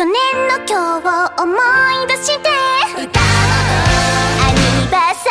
去年の今日を思い出して。歌おうアニバーサ